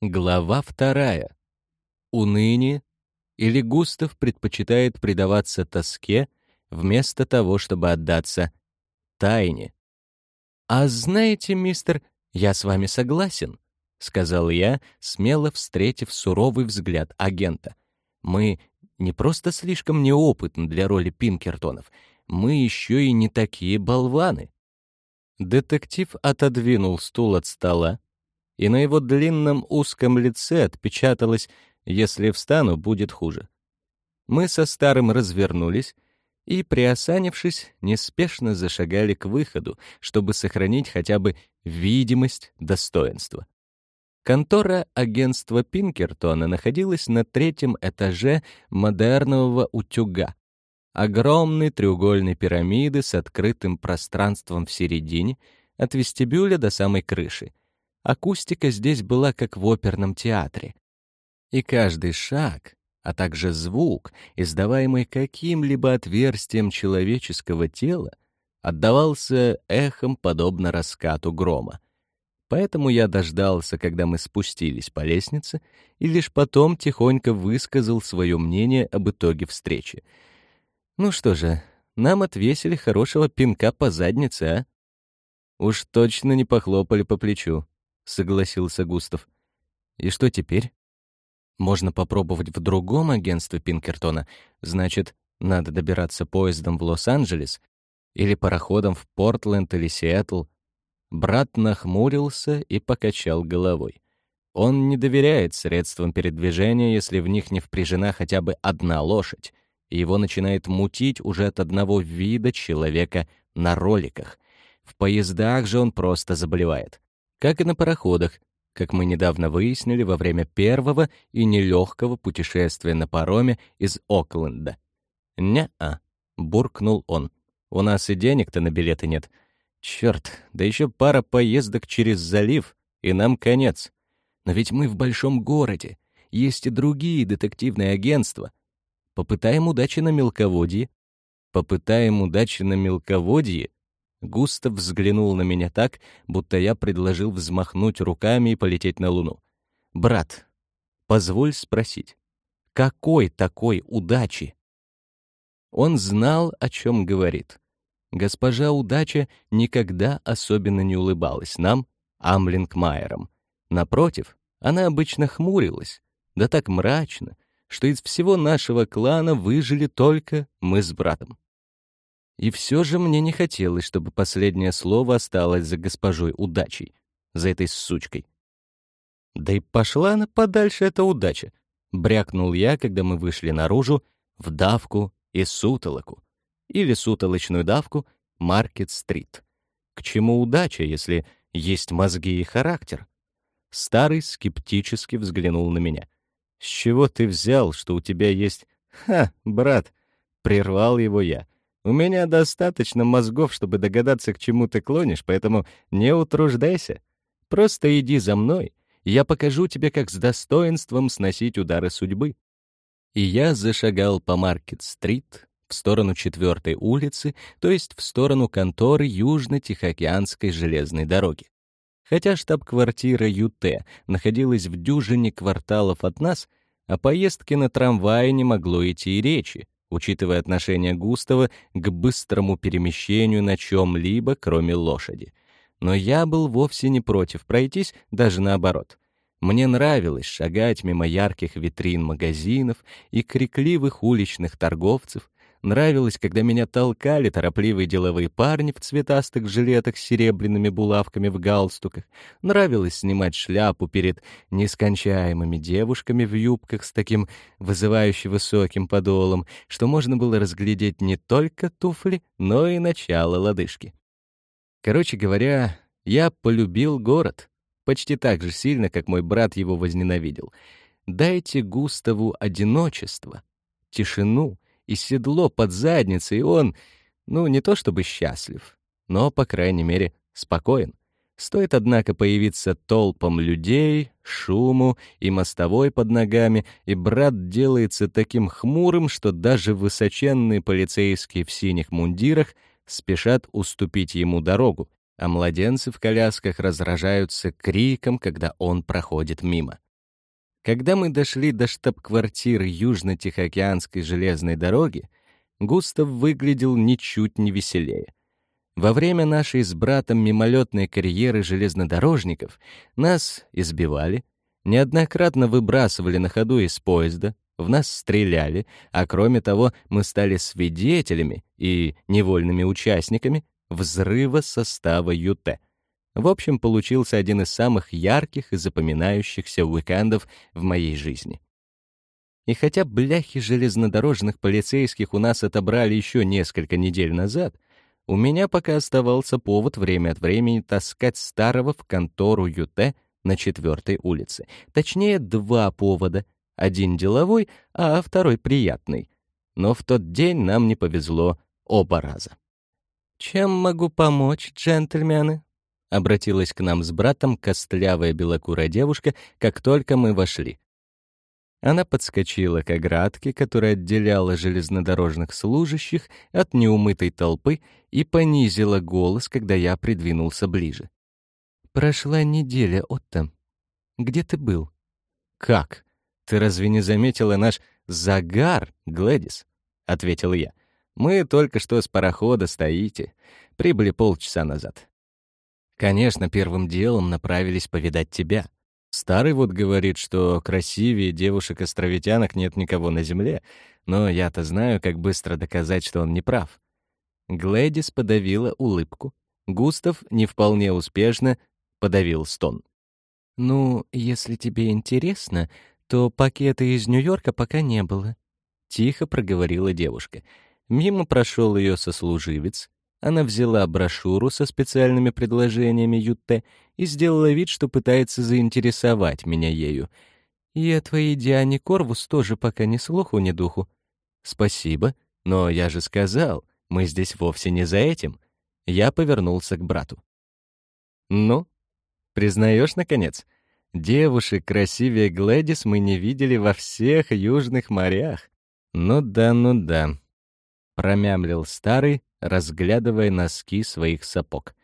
Глава вторая. Уныние или Густав предпочитает предаваться тоске вместо того, чтобы отдаться тайне. «А знаете, мистер, я с вами согласен», — сказал я, смело встретив суровый взгляд агента. «Мы не просто слишком неопытны для роли Пинкертонов, мы еще и не такие болваны». Детектив отодвинул стул от стола, и на его длинном узком лице отпечаталось «если встану, будет хуже». Мы со старым развернулись и, приосанившись, неспешно зашагали к выходу, чтобы сохранить хотя бы видимость достоинства. Контора агентства Пинкертона находилась на третьем этаже модернового утюга. Огромной треугольной пирамиды с открытым пространством в середине, от вестибюля до самой крыши. Акустика здесь была как в оперном театре. И каждый шаг, а также звук, издаваемый каким-либо отверстием человеческого тела, отдавался эхом подобно раскату грома. Поэтому я дождался, когда мы спустились по лестнице, и лишь потом тихонько высказал свое мнение об итоге встречи. Ну что же, нам отвесили хорошего пинка по заднице, а? Уж точно не похлопали по плечу согласился Густав. И что теперь? Можно попробовать в другом агентстве Пинкертона. Значит, надо добираться поездом в Лос-Анджелес или пароходом в Портленд или Сиэтл. Брат нахмурился и покачал головой. Он не доверяет средствам передвижения, если в них не впряжена хотя бы одна лошадь, и его начинает мутить уже от одного вида человека на роликах. В поездах же он просто заболевает как и на пароходах, как мы недавно выяснили во время первого и нелегкого путешествия на пароме из Окленда. «Не-а», — буркнул он. «У нас и денег-то на билеты нет. Черт, да еще пара поездок через залив, и нам конец. Но ведь мы в большом городе, есть и другие детективные агентства. Попытаем удачи на мелководье. Попытаем удачи на мелководье Густав взглянул на меня так, будто я предложил взмахнуть руками и полететь на Луну. «Брат, позволь спросить, какой такой удачи?» Он знал, о чем говорит. Госпожа Удача никогда особенно не улыбалась нам, Амлингмайерам. Напротив, она обычно хмурилась, да так мрачно, что из всего нашего клана выжили только мы с братом. И все же мне не хотелось, чтобы последнее слово осталось за госпожой удачей, за этой сучкой. Да и пошла она подальше, эта удача. Брякнул я, когда мы вышли наружу, в давку и сутолоку. Или сутолочную давку Маркет-стрит. К чему удача, если есть мозги и характер? Старый скептически взглянул на меня. «С чего ты взял, что у тебя есть...» «Ха, брат!» — прервал его я. У меня достаточно мозгов, чтобы догадаться, к чему ты клонишь, поэтому не утруждайся. Просто иди за мной, и я покажу тебе, как с достоинством сносить удары судьбы». И я зашагал по Маркет-стрит в сторону четвертой улицы, то есть в сторону конторы Южно-Тихоокеанской железной дороги. Хотя штаб-квартира ЮТ находилась в дюжине кварталов от нас, о поездке на трамвае не могло идти и речи, учитывая отношение Густава к быстрому перемещению на чем-либо, кроме лошади. Но я был вовсе не против пройтись, даже наоборот. Мне нравилось шагать мимо ярких витрин магазинов и крикливых уличных торговцев, Нравилось, когда меня толкали торопливые деловые парни в цветастых жилетах с серебряными булавками в галстуках. Нравилось снимать шляпу перед нескончаемыми девушками в юбках с таким вызывающе высоким подолом, что можно было разглядеть не только туфли, но и начало лодыжки. Короче говоря, я полюбил город почти так же сильно, как мой брат его возненавидел. Дайте Густаву одиночество, тишину — и седло под задницей, и он, ну, не то чтобы счастлив, но, по крайней мере, спокоен. Стоит, однако, появиться толпам людей, шуму и мостовой под ногами, и брат делается таким хмурым, что даже высоченные полицейские в синих мундирах спешат уступить ему дорогу, а младенцы в колясках разражаются криком, когда он проходит мимо. Когда мы дошли до штаб-квартиры Южно-Тихоокеанской железной дороги, Густав выглядел ничуть не веселее. Во время нашей с братом мимолетной карьеры железнодорожников нас избивали, неоднократно выбрасывали на ходу из поезда, в нас стреляли, а кроме того мы стали свидетелями и невольными участниками взрыва состава ЮТ. В общем, получился один из самых ярких и запоминающихся уикендов в моей жизни. И хотя бляхи железнодорожных полицейских у нас отобрали еще несколько недель назад, у меня пока оставался повод время от времени таскать старого в контору ЮТ на четвертой улице. Точнее, два повода. Один деловой, а второй приятный. Но в тот день нам не повезло оба раза. «Чем могу помочь, джентльмены?» Обратилась к нам с братом костлявая белокурая девушка, как только мы вошли. Она подскочила к оградке, которая отделяла железнодорожных служащих от неумытой толпы, и понизила голос, когда я придвинулся ближе. «Прошла неделя, Отто. Где ты был?» «Как? Ты разве не заметила наш загар, Глэдис?» — ответил я. «Мы только что с парохода стоите. Прибыли полчаса назад». «Конечно, первым делом направились повидать тебя. Старый вот говорит, что красивее девушек-островитянок нет никого на земле, но я-то знаю, как быстро доказать, что он не прав. Глэдис подавила улыбку. Густав не вполне успешно подавил стон. «Ну, если тебе интересно, то пакета из Нью-Йорка пока не было», — тихо проговорила девушка. Мимо прошел ее сослуживец, она взяла брошюру со специальными предложениями Ютте и сделала вид, что пытается заинтересовать меня ею. «И о твоей Диане Корвус тоже пока ни слуху, ни духу». «Спасибо, но я же сказал, мы здесь вовсе не за этим». Я повернулся к брату. «Ну, признаешь, наконец?» Девушек красивее Глэдис мы не видели во всех южных морях. Ну да, ну да. Промямлил старый, разглядывая носки своих сапог.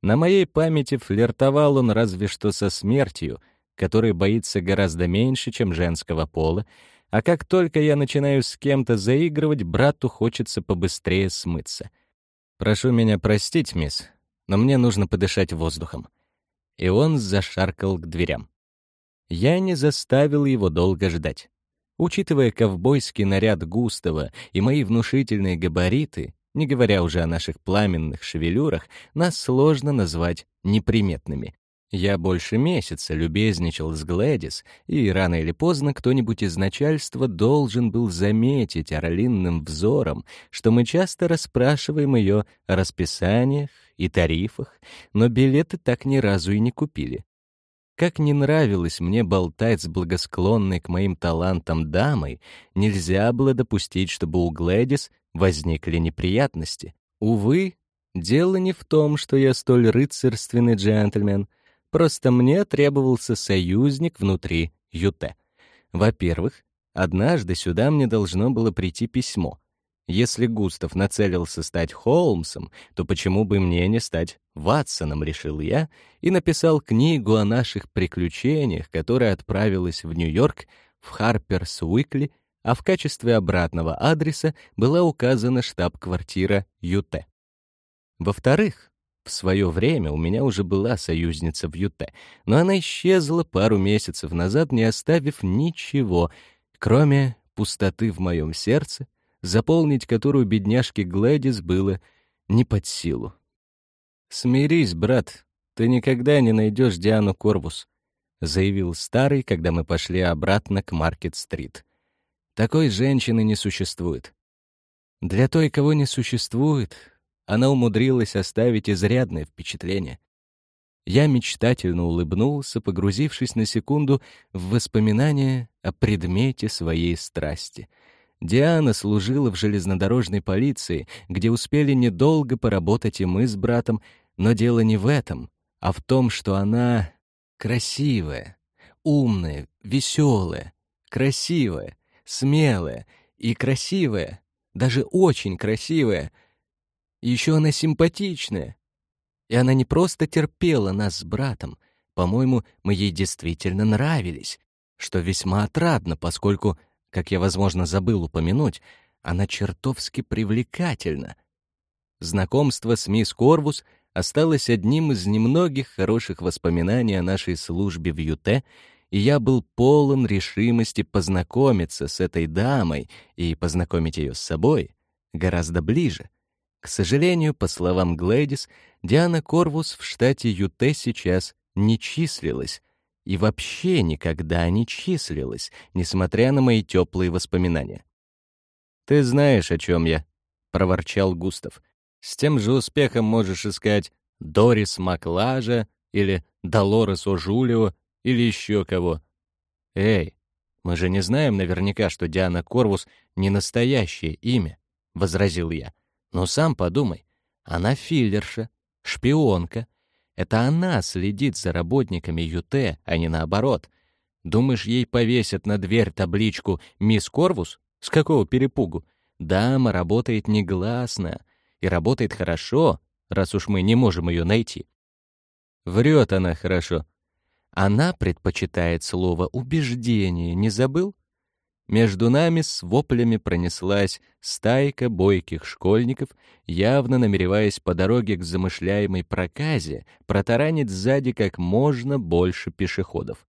На моей памяти флиртовал он разве что со смертью, которой боится гораздо меньше, чем женского пола, а как только я начинаю с кем-то заигрывать, брату хочется побыстрее смыться. «Прошу меня простить, мисс, но мне нужно подышать воздухом». И он зашаркал к дверям. Я не заставил его долго ждать. Учитывая ковбойский наряд Густава и мои внушительные габариты, не говоря уже о наших пламенных шевелюрах, нас сложно назвать неприметными. Я больше месяца любезничал с Глэдис, и рано или поздно кто-нибудь из начальства должен был заметить орлинным взором, что мы часто расспрашиваем ее о расписаниях и тарифах, но билеты так ни разу и не купили. Как не нравилось мне болтать с благосклонной к моим талантам дамой, нельзя было допустить, чтобы у Глэдис возникли неприятности. Увы, дело не в том, что я столь рыцарственный джентльмен, просто мне требовался союзник внутри ЮТ. Во-первых, однажды сюда мне должно было прийти письмо — если Густав нацелился стать Холмсом, то почему бы мне не стать Ватсоном, решил я, и написал книгу о наших приключениях, которая отправилась в Нью-Йорк в Харперс Уикли, а в качестве обратного адреса была указана штаб-квартира ЮТ. Во-вторых, в свое время у меня уже была союзница в ЮТ, но она исчезла пару месяцев назад, не оставив ничего, кроме пустоты в моем сердце — заполнить которую бедняжке Глэдис было не под силу. «Смирись, брат, ты никогда не найдешь Диану Корвус», заявил старый, когда мы пошли обратно к Маркет-стрит. «Такой женщины не существует. Для той, кого не существует, она умудрилась оставить изрядное впечатление. Я мечтательно улыбнулся, погрузившись на секунду в воспоминания о предмете своей страсти — Диана служила в железнодорожной полиции, где успели недолго поработать и мы с братом, но дело не в этом, а в том, что она красивая, умная, веселая, красивая, смелая и красивая, даже очень красивая. Еще она симпатичная. И она не просто терпела нас с братом, по-моему, мы ей действительно нравились. что весьма отрадно, поскольку, как я, возможно, забыл упомянуть, она чертовски привлекательна. Знакомство с мисс Корвус осталось одним из немногих хороших воспоминаний о нашей службе в ЮТ, и я был полон решимости познакомиться с этой дамой и познакомить ее с собой гораздо ближе. К сожалению, по словам Глэдис, Диана Корвус в штате ЮТ сейчас не числилась, и вообще никогда не числилась, несмотря на мои теплые воспоминания. «Ты знаешь, о чем я», — проворчал Густав. «С тем же успехом можешь искать Дорис Маклажа или Долорес О'Жулио или еще кого. Эй, мы же не знаем наверняка, что Диана Корвус — не настоящее имя», — возразил я. «Но сам подумай, она филлерша, шпионка. Это она следит за работниками ЮТ, а не наоборот. Думаешь, ей повесят на дверь табличку «Мисс Корвус»? С какого перепугу? Дама работает негласно и работает хорошо, раз уж мы не можем ее найти. Врет она хорошо. Она предпочитает слово «убеждение», не забыл? Между нами с воплями пронеслась стайка бойких школьников, явно намереваясь по дороге к замышляемой проказе протаранить сзади как можно больше пешеходов.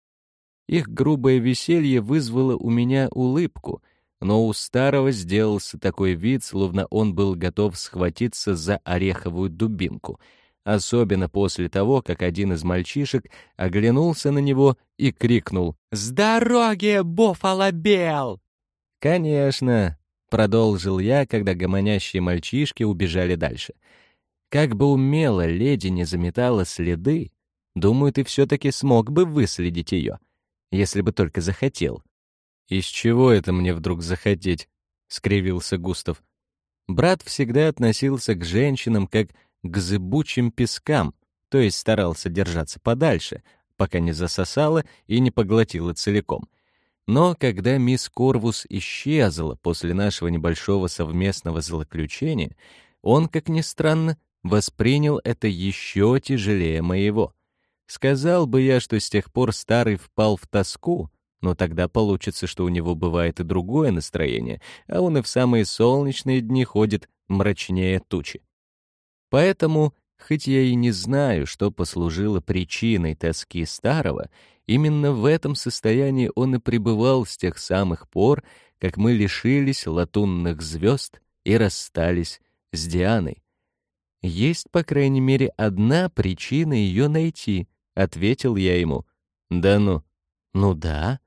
Их грубое веселье вызвало у меня улыбку — но у старого сделался такой вид, словно он был готов схватиться за ореховую дубинку, особенно после того, как один из мальчишек оглянулся на него и крикнул «С дороги, Буфалобел!» «Конечно», — продолжил я, когда гомонящие мальчишки убежали дальше. «Как бы умело леди не заметала следы, думаю, ты все-таки смог бы выследить ее, если бы только захотел». «Из чего это мне вдруг захотеть?» — скривился Густав. Брат всегда относился к женщинам как к зыбучим пескам, то есть старался держаться подальше, пока не засосало и не поглотило целиком. Но когда мисс Корвус исчезла после нашего небольшого совместного злоключения, он, как ни странно, воспринял это еще тяжелее моего. Сказал бы я, что с тех пор старый впал в тоску, но тогда получится, что у него бывает и другое настроение, а он и в самые солнечные дни ходит мрачнее тучи. Поэтому, хоть я и не знаю, что послужило причиной тоски старого, именно в этом состоянии он и пребывал с тех самых пор, как мы лишились латунных звезд и расстались с Дианой. «Есть, по крайней мере, одна причина ее найти», — ответил я ему. «Да ну». «Ну да»,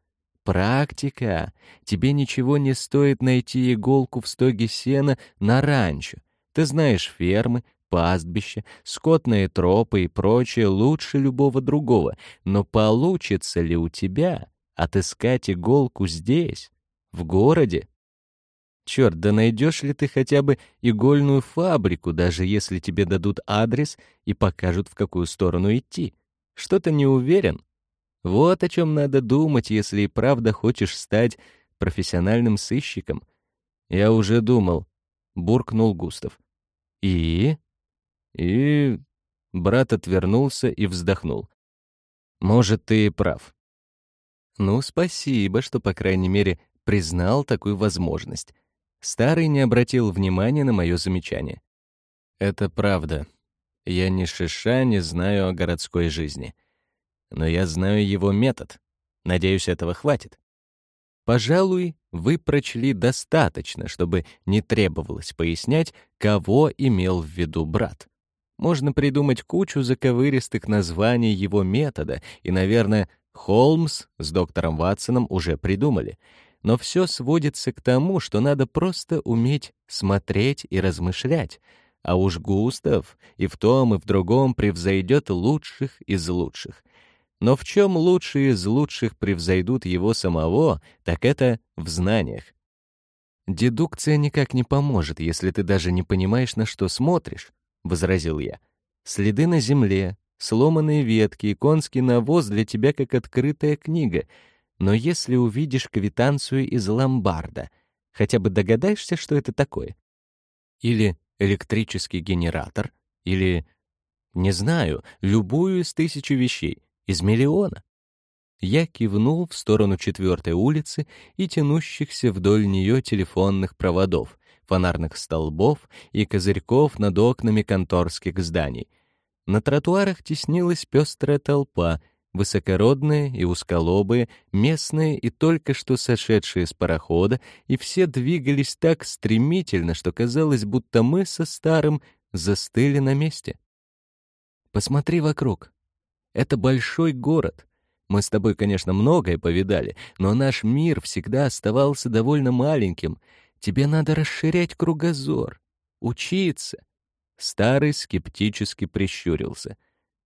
Практика. Тебе ничего не стоит найти иголку в стоге сена на ранчо. Ты знаешь фермы, пастбища, скотные тропы и прочее лучше любого другого. Но получится ли у тебя отыскать иголку здесь, в городе? Черт, да найдешь ли ты хотя бы игольную фабрику, даже если тебе дадут адрес и покажут, в какую сторону идти? Что-то не уверен. Вот о чем надо думать, если и правда хочешь стать профессиональным сыщиком. Я уже думал, буркнул Густав. И? И... Брат отвернулся и вздохнул. Может, ты и прав. Ну, спасибо, что, по крайней мере, признал такую возможность. Старый не обратил внимания на мое замечание. Это правда. Я ни шиша не знаю о городской жизни но я знаю его метод. Надеюсь, этого хватит. Пожалуй, вы прочли достаточно, чтобы не требовалось пояснять, кого имел в виду брат. Можно придумать кучу заковыристых названий его метода, и, наверное, Холмс с доктором Ватсоном уже придумали. Но все сводится к тому, что надо просто уметь смотреть и размышлять, а уж Густав и в том, и в другом превзойдет лучших из лучших. Но в чем лучшие из лучших превзойдут его самого, так это в знаниях. «Дедукция никак не поможет, если ты даже не понимаешь, на что смотришь», — возразил я. «Следы на земле, сломанные ветки и конский навоз для тебя как открытая книга. Но если увидишь квитанцию из ломбарда, хотя бы догадаешься, что это такое? Или электрический генератор, или, не знаю, любую из тысячи вещей, из миллиона. Я кивнул в сторону четвертой улицы и тянущихся вдоль нее телефонных проводов, фонарных столбов и козырьков над окнами конторских зданий. На тротуарах теснилась пестрая толпа, высокородные и узколобые, местные и только что сошедшие с парохода, и все двигались так стремительно, что казалось, будто мы со старым застыли на месте. Посмотри вокруг. Это большой город. Мы с тобой, конечно, многое повидали, но наш мир всегда оставался довольно маленьким. Тебе надо расширять кругозор, учиться. Старый скептически прищурился.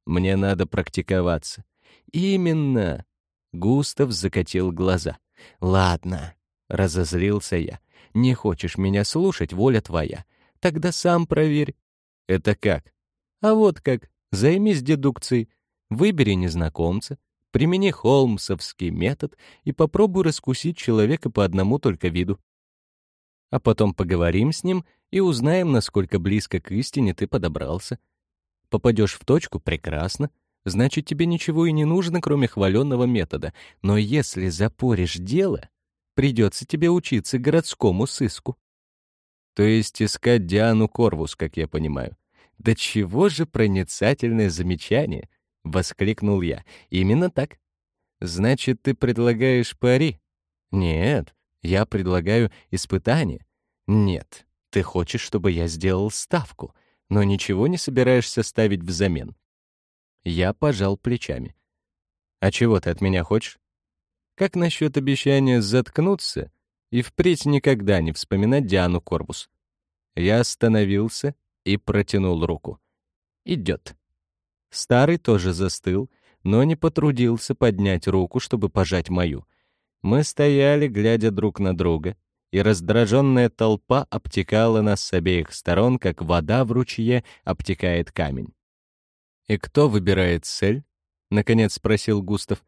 Мне надо практиковаться. Именно. Густав закатил глаза. Ладно, разозлился я. Не хочешь меня слушать, воля твоя. Тогда сам проверь. Это как? А вот как. Займись дедукцией. Выбери незнакомца, примени холмсовский метод и попробуй раскусить человека по одному только виду. А потом поговорим с ним и узнаем, насколько близко к истине ты подобрался. Попадешь в точку — прекрасно. Значит, тебе ничего и не нужно, кроме хваленного метода. Но если запоришь дело, придется тебе учиться городскому сыску. То есть искать Диану Корвус, как я понимаю. Да чего же проницательное замечание, воскликнул я. Именно так. Значит, ты предлагаешь пари? Нет, я предлагаю испытание. Нет, ты хочешь, чтобы я сделал ставку, но ничего не собираешься ставить взамен. Я пожал плечами. А чего ты от меня хочешь? Как насчет обещания заткнуться и впредь никогда не вспоминать Диану Корвус? Я остановился и протянул руку. Идет. Старый тоже застыл, но не потрудился поднять руку, чтобы пожать мою. Мы стояли, глядя друг на друга, и раздраженная толпа обтекала нас с обеих сторон, как вода в ручье обтекает камень. «И кто выбирает цель?» — наконец спросил Густав.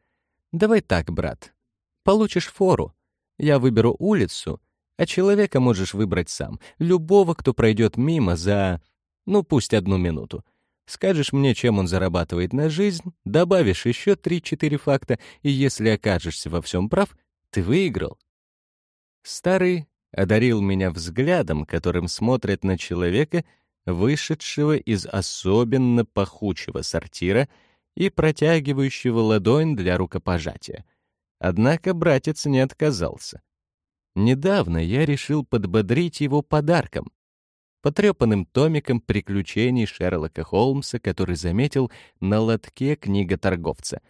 «Давай так, брат. Получишь фору. Я выберу улицу, а человека можешь выбрать сам. Любого, кто пройдет мимо за, ну, пусть одну минуту. Скажешь мне, чем он зарабатывает на жизнь, добавишь еще три-четыре факта, и если окажешься во всем прав, ты выиграл. Старый одарил меня взглядом, которым смотрят на человека, вышедшего из особенно пахучего сортира и протягивающего ладонь для рукопожатия. Однако братец не отказался. Недавно я решил подбодрить его подарком, потрепанным томиком приключений Шерлока Холмса, который заметил на лотке книга торговца.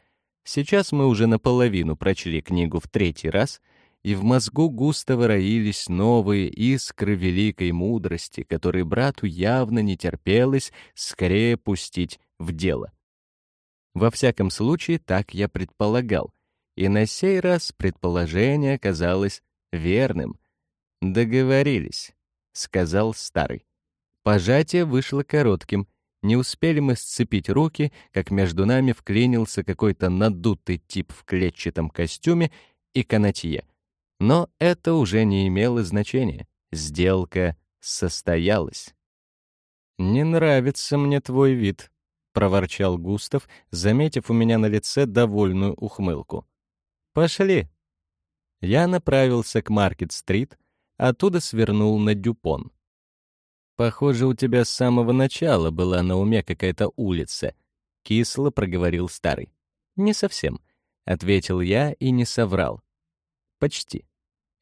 Сейчас мы уже наполовину прочли книгу в третий раз, и в мозгу густо роились новые искры великой мудрости, которые брату явно не терпелось скорее пустить в дело. Во всяком случае, так я предполагал, и на сей раз предположение оказалось верным. Договорились, сказал старый. Пожатие вышло коротким. Не успели мы сцепить руки, как между нами вклинился какой-то надутый тип в клетчатом костюме и канатье. Но это уже не имело значения. Сделка состоялась. «Не нравится мне твой вид», — проворчал Густав, заметив у меня на лице довольную ухмылку. «Пошли». Я направился к Маркет-стрит, оттуда свернул на Дюпон. «Похоже, у тебя с самого начала была на уме какая-то улица», — кисло проговорил старый. «Не совсем», — ответил я и не соврал. «Почти.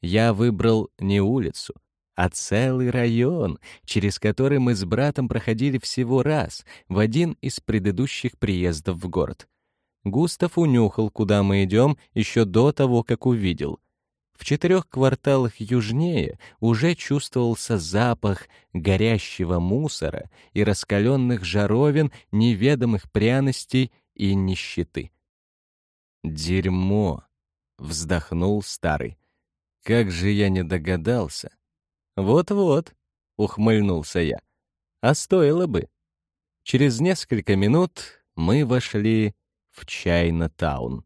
Я выбрал не улицу, а целый район, через который мы с братом проходили всего раз, в один из предыдущих приездов в город. Густав унюхал, куда мы идем, еще до того, как увидел. В четырех кварталах южнее уже чувствовался запах горящего мусора и раскаленных жаровин, неведомых пряностей и нищеты. «Дерьмо!» — вздохнул старый. «Как же я не догадался!» «Вот-вот», — ухмыльнулся я. «А стоило бы». Через несколько минут мы вошли в Чайна-таун.